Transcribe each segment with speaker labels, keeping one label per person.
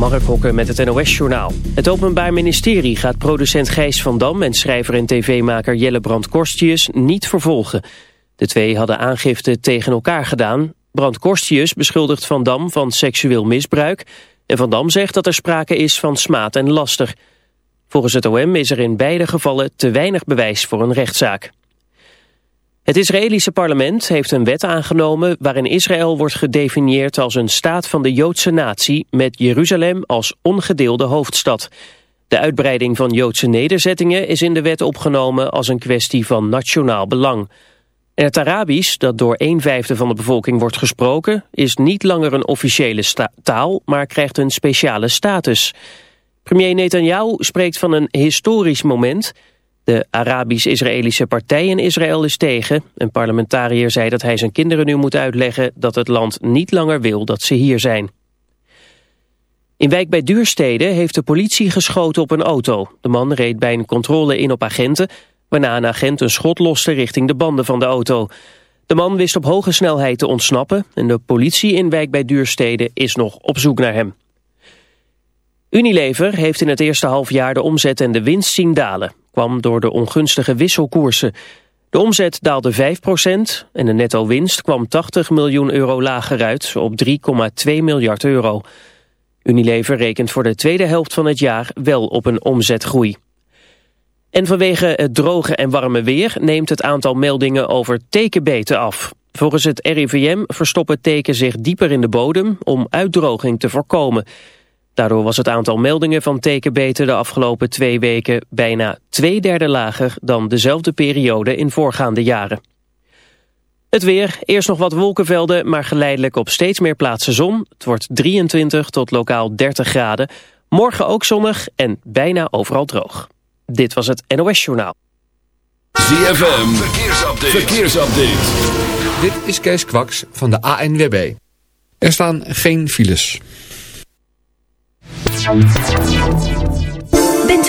Speaker 1: Mark Hokke met het NOS-journaal. Het Openbaar Ministerie gaat producent Gijs van Dam... en schrijver en tv-maker Jelle Brand-Korstius niet vervolgen. De twee hadden aangifte tegen elkaar gedaan. Brand-Korstius beschuldigt Van Dam van seksueel misbruik... en Van Dam zegt dat er sprake is van smaad en laster. Volgens het OM is er in beide gevallen te weinig bewijs voor een rechtszaak. Het Israëlische parlement heeft een wet aangenomen waarin Israël wordt gedefinieerd als een staat van de Joodse natie met Jeruzalem als ongedeelde hoofdstad. De uitbreiding van Joodse nederzettingen is in de wet opgenomen als een kwestie van nationaal belang. Het Arabisch, dat door een vijfde van de bevolking wordt gesproken, is niet langer een officiële taal, maar krijgt een speciale status. Premier Netanyahu spreekt van een historisch moment... De Arabisch-Israëlische partij in Israël is tegen. Een parlementariër zei dat hij zijn kinderen nu moet uitleggen... dat het land niet langer wil dat ze hier zijn. In wijk bij Duurstede heeft de politie geschoten op een auto. De man reed bij een controle in op agenten... waarna een agent een schot loste richting de banden van de auto. De man wist op hoge snelheid te ontsnappen... en de politie in wijk bij Duurstede is nog op zoek naar hem. Unilever heeft in het eerste halfjaar de omzet en de winst zien dalen kwam door de ongunstige wisselkoersen. De omzet daalde 5% en de netto-winst kwam 80 miljoen euro lager uit op 3,2 miljard euro. Unilever rekent voor de tweede helft van het jaar wel op een omzetgroei. En vanwege het droge en warme weer neemt het aantal meldingen over tekenbeten af. Volgens het RIVM verstoppen teken zich dieper in de bodem om uitdroging te voorkomen. Daardoor was het aantal meldingen van tekenbeten de afgelopen twee weken bijna twee derde lager dan dezelfde periode in voorgaande jaren. Het weer, eerst nog wat wolkenvelden, maar geleidelijk op steeds meer plaatsen zon. Het wordt 23 tot lokaal 30 graden. Morgen ook zonnig en bijna overal droog. Dit was het NOS Journaal.
Speaker 2: ZFM, verkeersupdate. verkeersupdate.
Speaker 3: Dit is Kees Kwaks van de ANWB. Er staan geen files.
Speaker 4: Thank you.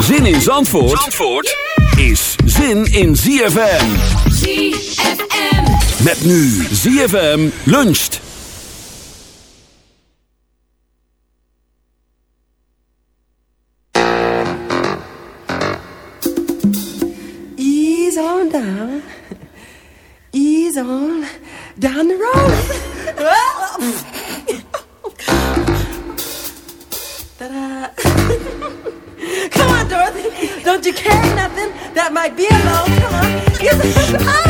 Speaker 2: Zin in Zandvoort, Zandvoort is zin in ZFM.
Speaker 5: ZFM.
Speaker 2: Met nu ZFM luncht.
Speaker 6: Ease on down. Ease on down the road. care nothing. That might be
Speaker 7: a low time.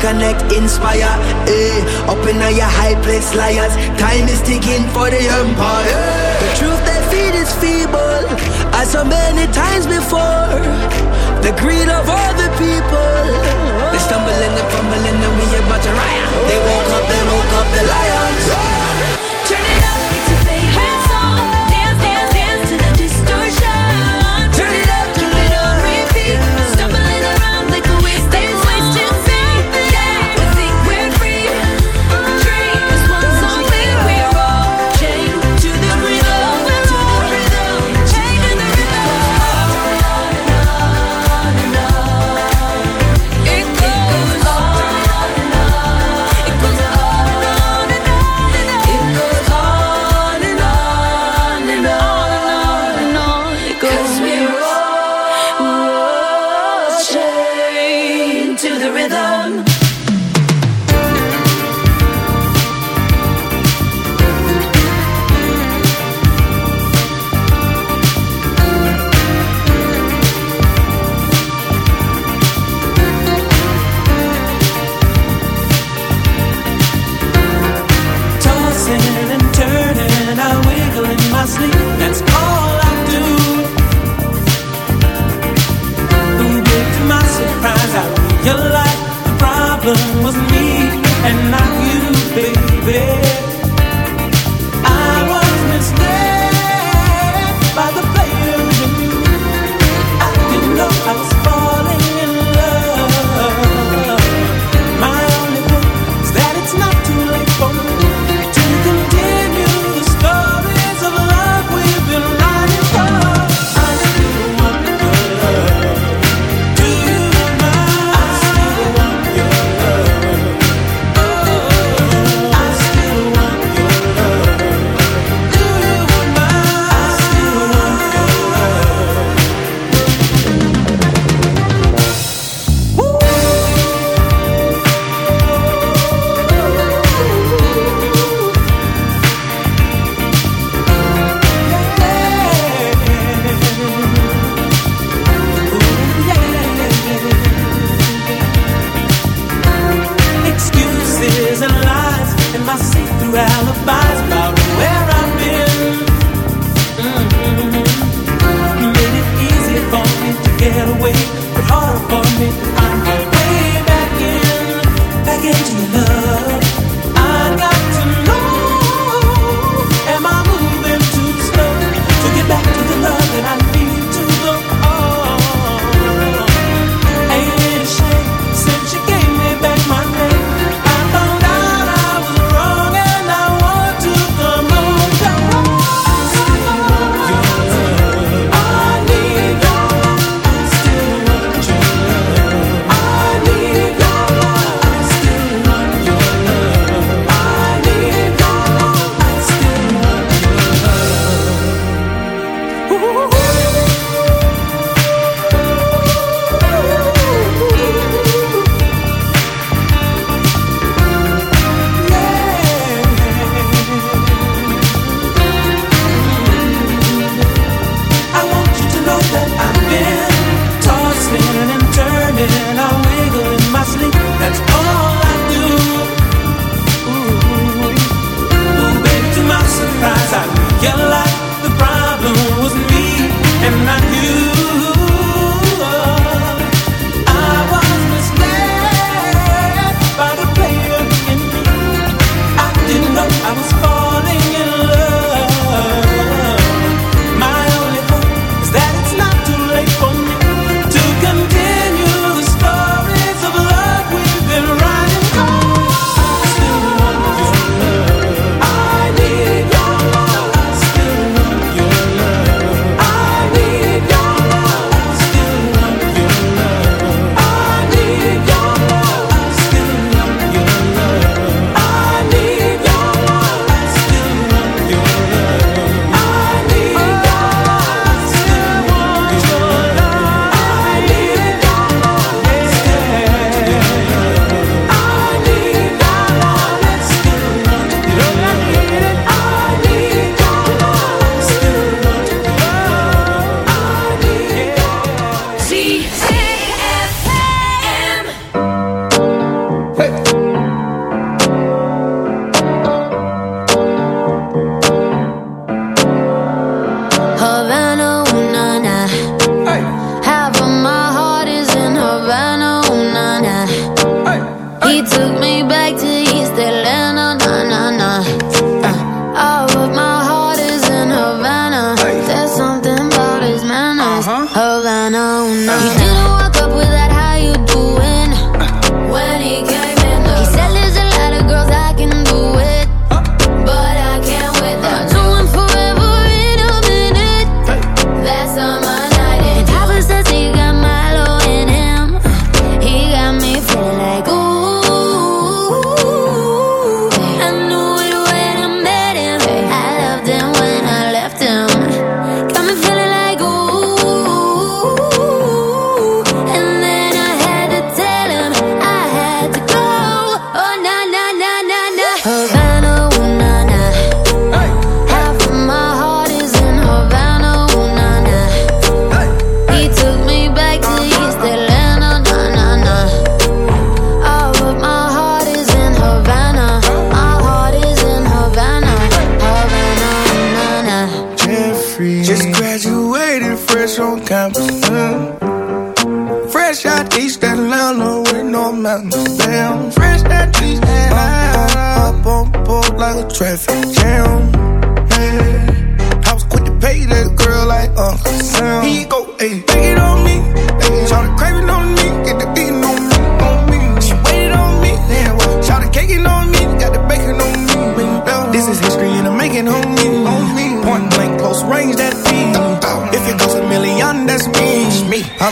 Speaker 6: connect, inspire. Eh, up in your high place, liars. Time is ticking.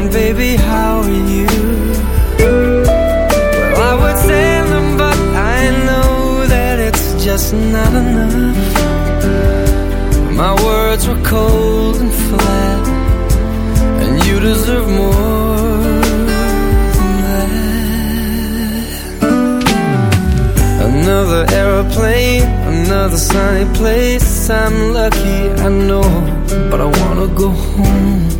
Speaker 8: I'm baby, how are you? Well, I would send them, but I know that it's just not enough. My words were cold and flat, and you deserve more than that. Another aeroplane, another sunny place. I'm lucky, I know, but I wanna go home.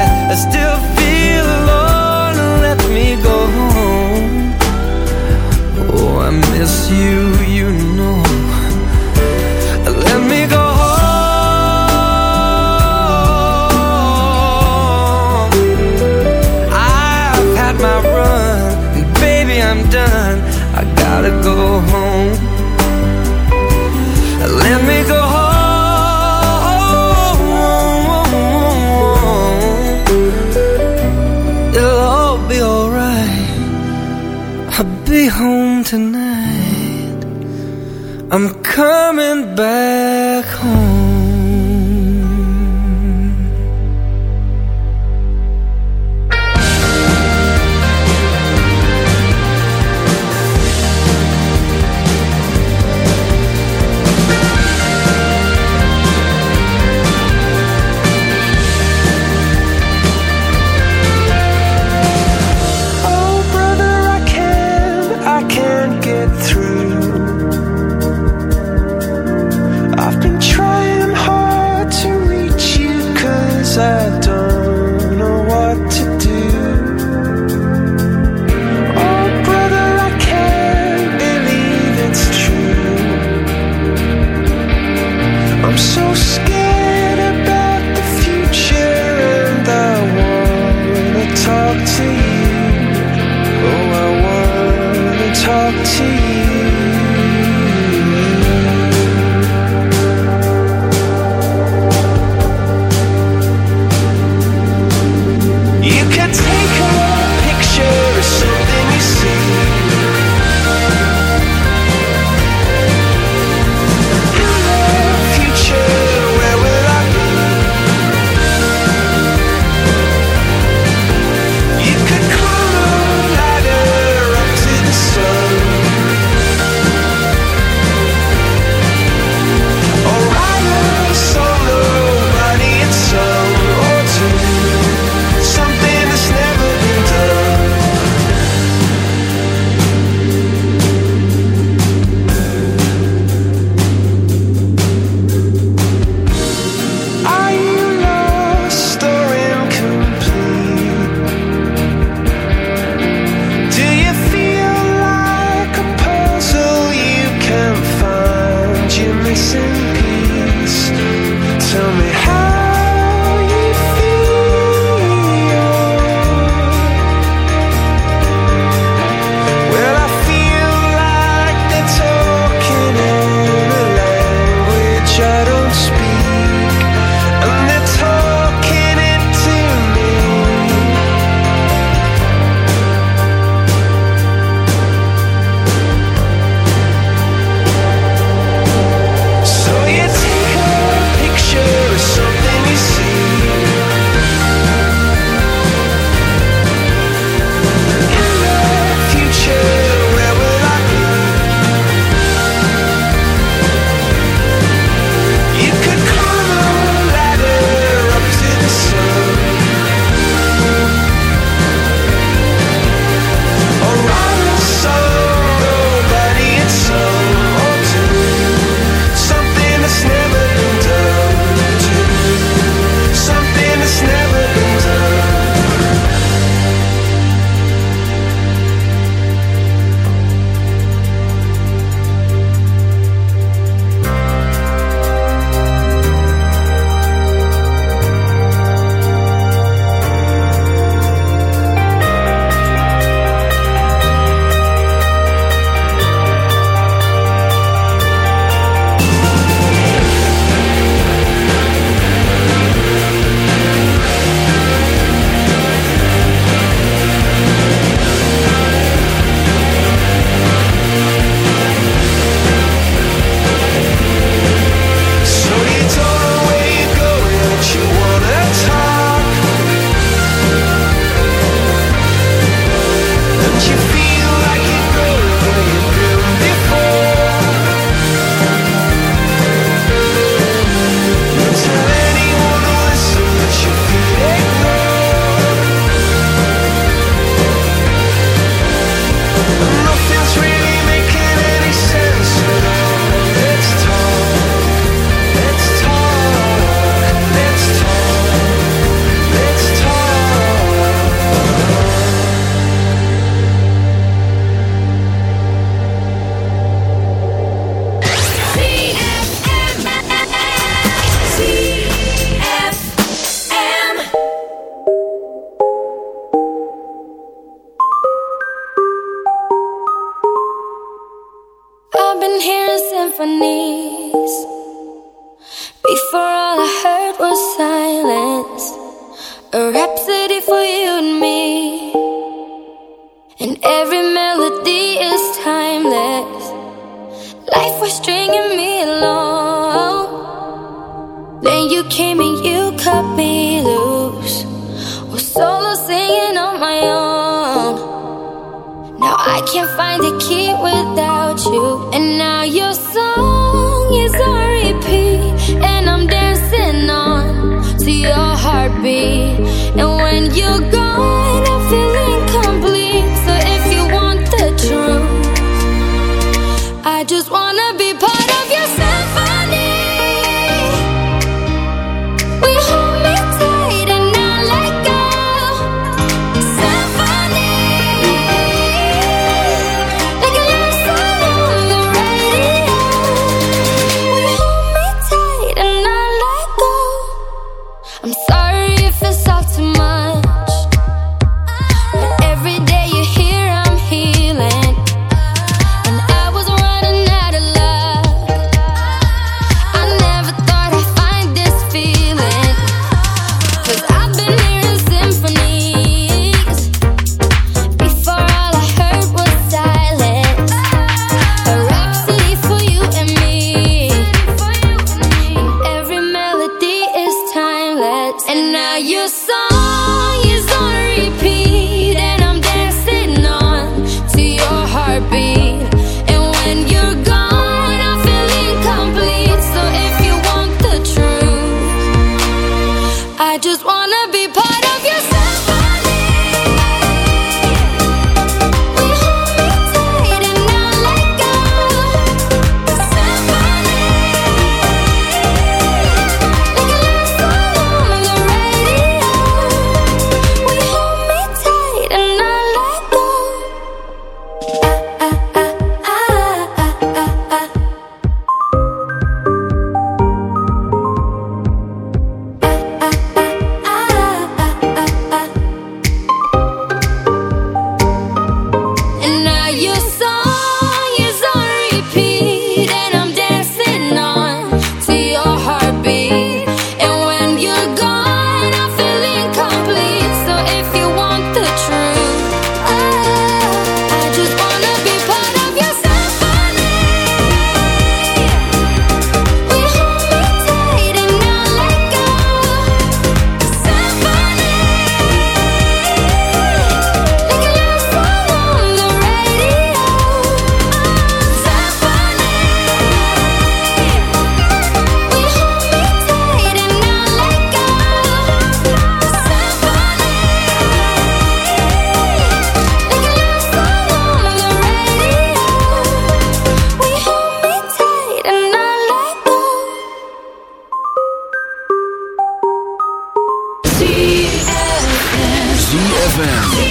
Speaker 8: Miss you, you know. Let me go home. I've had my run And baby, I'm done. I gotta go home. Let me go home.
Speaker 9: It'll all
Speaker 10: be alright. I'll be home tonight. Coming back
Speaker 2: ZFM.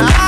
Speaker 11: I